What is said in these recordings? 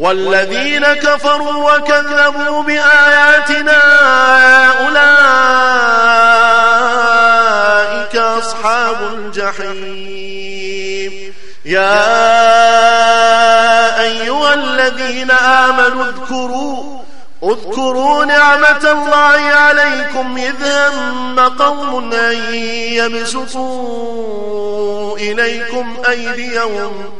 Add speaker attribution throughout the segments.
Speaker 1: والذين كفروا وكذبوا بآياتنا أولئك أصحاب الجحيم. يا أيها الذين آمنوا اذكروا اذكروا نعمة الله عليكم إذ هم قوم أن يبسطوا إليكم أيديهم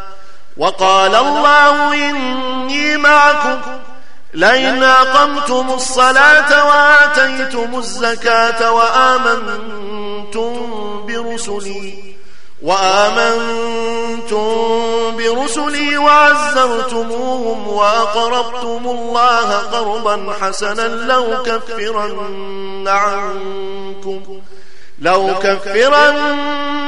Speaker 1: وقال الله إني معكم لئن أقمتم الصلاة وآتيتم الزكاة وآمنتم برسلي وآمنتم برسلي وعزرتموهم وأقرضتم الله قرضا حسنا لو كفرن عنكم لو كفرن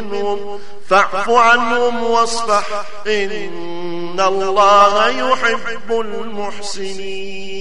Speaker 1: منهم فاعف عنهم واصفح. إن الله يحب المحسنين.